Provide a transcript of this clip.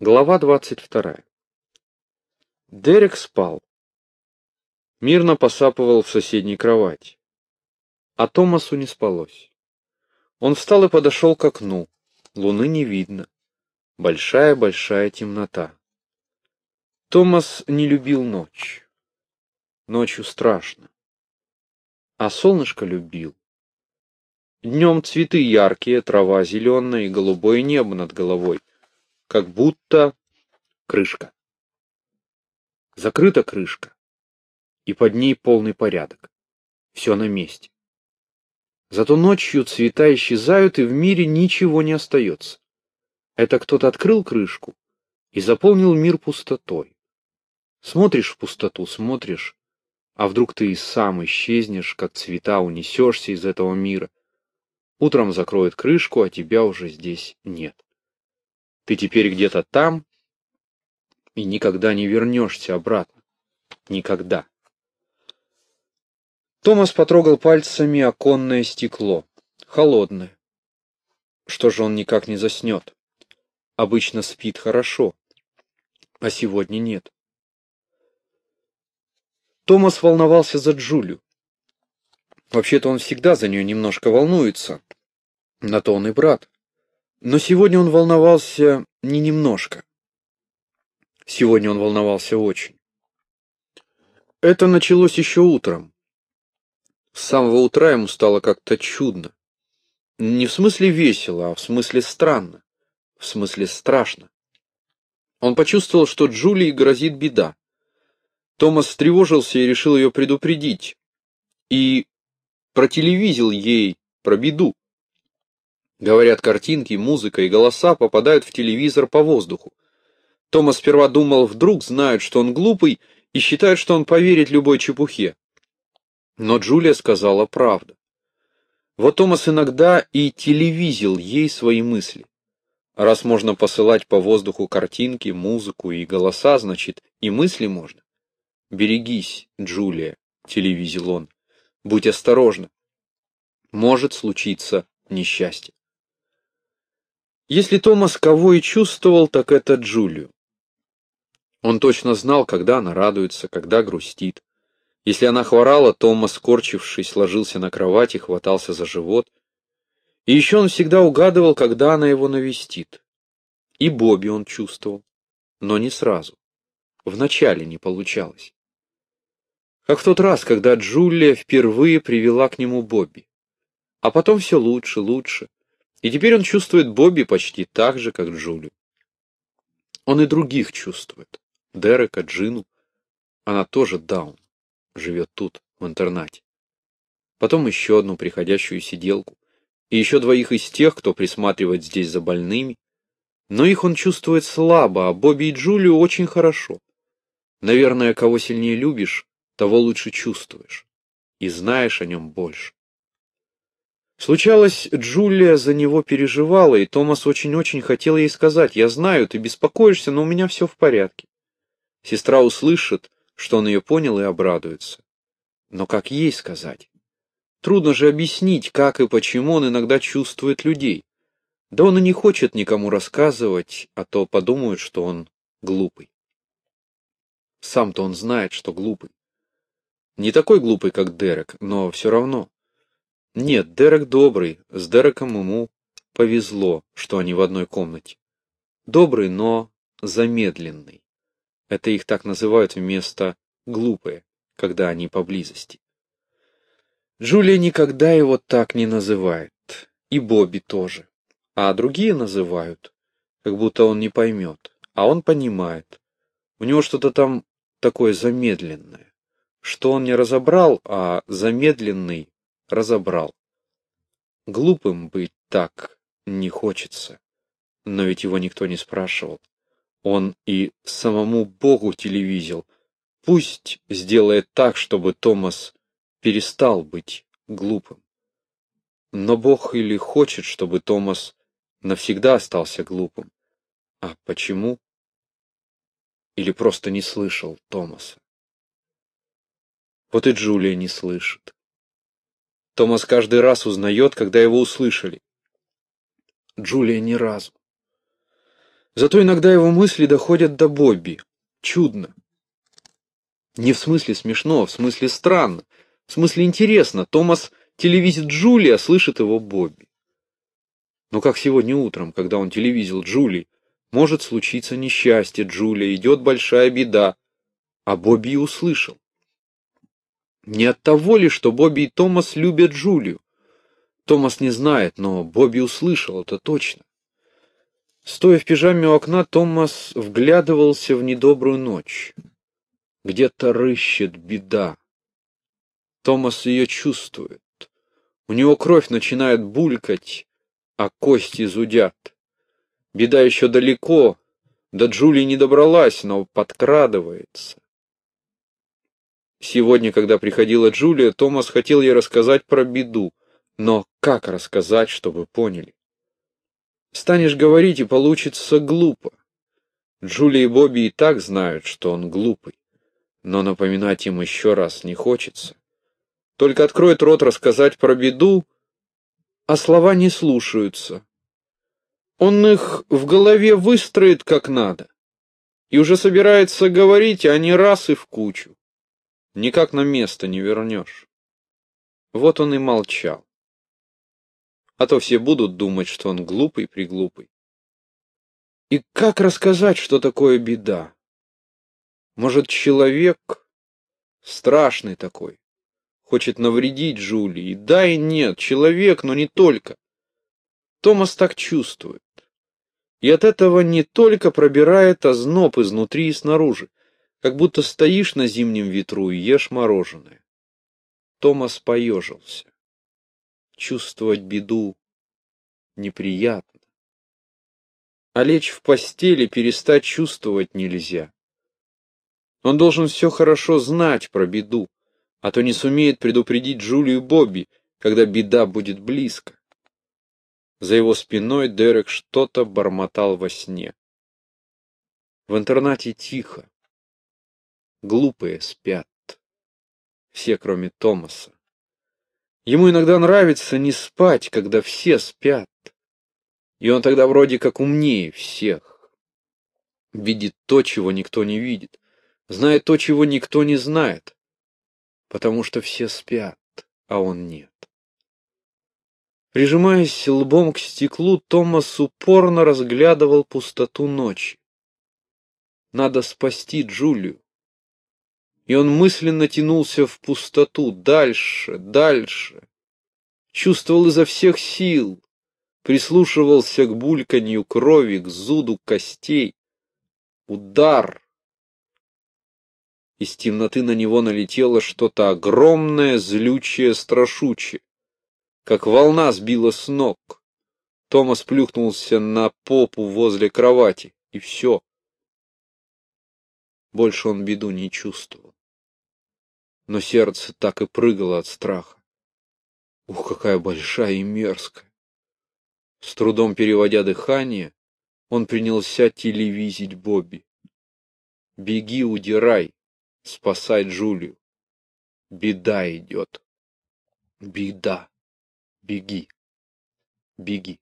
Глава двадцать вторая. Дерек спал. Мирно посапывал в соседней кровати. А Томасу не спалось. Он встал и подошел к окну. Луны не видно. Большая-большая темнота. Томас не любил ночь. Ночью страшно. А солнышко любил. Днем цветы яркие, трава зеленая и голубое небо над головой как будто крышка. Закрыта крышка, и под ней полный порядок. Все на месте. Зато ночью цвета исчезают, и в мире ничего не остается. Это кто-то открыл крышку и заполнил мир пустотой. Смотришь в пустоту, смотришь, а вдруг ты и сам исчезнешь, как цвета унесешься из этого мира. Утром закроет крышку, а тебя уже здесь нет. Ты теперь где-то там и никогда не вернешься обратно. Никогда. Томас потрогал пальцами оконное стекло. Холодное. Что же он никак не заснет? Обычно спит хорошо, а сегодня нет. Томас волновался за Джулию. Вообще-то он всегда за нее немножко волнуется. На то он и брат. Но сегодня он волновался не немножко. Сегодня он волновался очень. Это началось еще утром. С самого утра ему стало как-то чудно. Не в смысле весело, а в смысле странно. В смысле страшно. Он почувствовал, что Джулии грозит беда. Томас встревожился и решил ее предупредить. И протелевизил ей про беду. Говорят, картинки, музыка и голоса попадают в телевизор по воздуху. Томас сперва думал, вдруг знают, что он глупый, и считают, что он поверит любой чепухе. Но Джулия сказала правду. Вот Томас иногда и телевизил ей свои мысли. Раз можно посылать по воздуху картинки, музыку и голоса, значит, и мысли можно. Берегись, Джулия, телевизил он. Будь осторожна. Может случиться несчастье. Если Томас кого и чувствовал, так это Джулию. Он точно знал, когда она радуется, когда грустит. Если она хворала, Томас, скорчившись, ложился на кровать и хватался за живот. И еще он всегда угадывал, когда она его навестит. И Бобби он чувствовал, но не сразу. Вначале не получалось. Как в тот раз, когда Джулия впервые привела к нему Бобби. А потом все лучше, лучше. И теперь он чувствует Бобби почти так же, как Джулию. Он и других чувствует. Дерека, Джину. Она тоже даун. Живет тут, в интернате. Потом еще одну приходящую сиделку. И еще двоих из тех, кто присматривает здесь за больными. Но их он чувствует слабо, а Бобби и Джулию очень хорошо. Наверное, кого сильнее любишь, того лучше чувствуешь. И знаешь о нем больше. Случалось, Джулия за него переживала, и Томас очень-очень хотел ей сказать, «Я знаю, ты беспокоишься, но у меня все в порядке». Сестра услышит, что он ее понял и обрадуется. Но как ей сказать? Трудно же объяснить, как и почему он иногда чувствует людей. Да он и не хочет никому рассказывать, а то подумают, что он глупый. Сам-то он знает, что глупый. Не такой глупый, как Дерек, но все равно. Нет, Дерек добрый, с Дереком ему повезло, что они в одной комнате. Добрый, но замедленный. Это их так называют вместо глупые, когда они поблизости. Джулия никогда его так не называет, и Бобби тоже. А другие называют, как будто он не поймет, а он понимает. У него что-то там такое замедленное, что он не разобрал, а замедленный разобрал. Глупым быть так не хочется. Но ведь его никто не спрашивал. Он и самому Богу телевизил. Пусть сделает так, чтобы Томас перестал быть глупым. Но Бог или хочет, чтобы Томас навсегда остался глупым. А почему? Или просто не слышал Томаса? Вот и Джулия не слышит. Томас каждый раз узнает, когда его услышали. Джулия ни разу. Зато иногда его мысли доходят до Бобби. Чудно. Не в смысле смешно, а в смысле странно. В смысле интересно. Томас телевизит Джули, а слышит его Бобби. Но как сегодня утром, когда он телевизил Джули, может случиться несчастье Джулия, идет большая беда, а Бобби услышал. Не от того ли, что Бобби и Томас любят Джулию? Томас не знает, но Бобби услышал, это точно. Стоя в пижаме у окна, Томас вглядывался в недобрую ночь. Где-то рыщет беда. Томас ее чувствует. У него кровь начинает булькать, а кости зудят. Беда еще далеко, до Джулии не добралась, но подкрадывается. Сегодня, когда приходила Джулия, Томас хотел ей рассказать про беду, но как рассказать, чтобы поняли? Станешь говорить, и получится глупо. Джулия и Бобби и так знают, что он глупый, но напоминать им еще раз не хочется. Только откроет рот рассказать про беду, а слова не слушаются. Он их в голове выстроит как надо и уже собирается говорить, а не раз и в кучу. Никак на место не вернешь. Вот он и молчал. А то все будут думать, что он глупый-приглупый. И как рассказать, что такое беда? Может, человек страшный такой, хочет навредить Джулии? Да и нет, человек, но не только. Томас так чувствует. И от этого не только пробирает озноб изнутри и снаружи, как будто стоишь на зимнем ветру и ешь мороженое. Томас поежился. Чувствовать беду неприятно. А лечь в постели перестать чувствовать нельзя. Он должен все хорошо знать про беду, а то не сумеет предупредить Джулию Бобби, когда беда будет близко. За его спиной Дерек что-то бормотал во сне. В интернате тихо. Глупые спят. Все, кроме Томаса. Ему иногда нравится не спать, когда все спят. И он тогда вроде как умнее всех. Видит то, чего никто не видит. Знает то, чего никто не знает. Потому что все спят, а он нет. Прижимаясь лбом к стеклу, Томас упорно разглядывал пустоту ночи. Надо спасти Джулию. И он мысленно тянулся в пустоту, дальше, дальше. Чувствовал изо всех сил, прислушивался к бульканью крови, к зуду костей. Удар! Из темноты на него налетело что-то огромное, злючее, страшучее как волна сбила с ног. Томас плюхнулся на попу возле кровати, и все. Больше он беду не чувствовал. Но сердце так и прыгало от страха. Ух, какая большая и мерзкая. С трудом переводя дыхание, он принялся телевизить Бобби. «Беги, удирай, спасай Джулию. Беда идет. Беда». Беги, беги.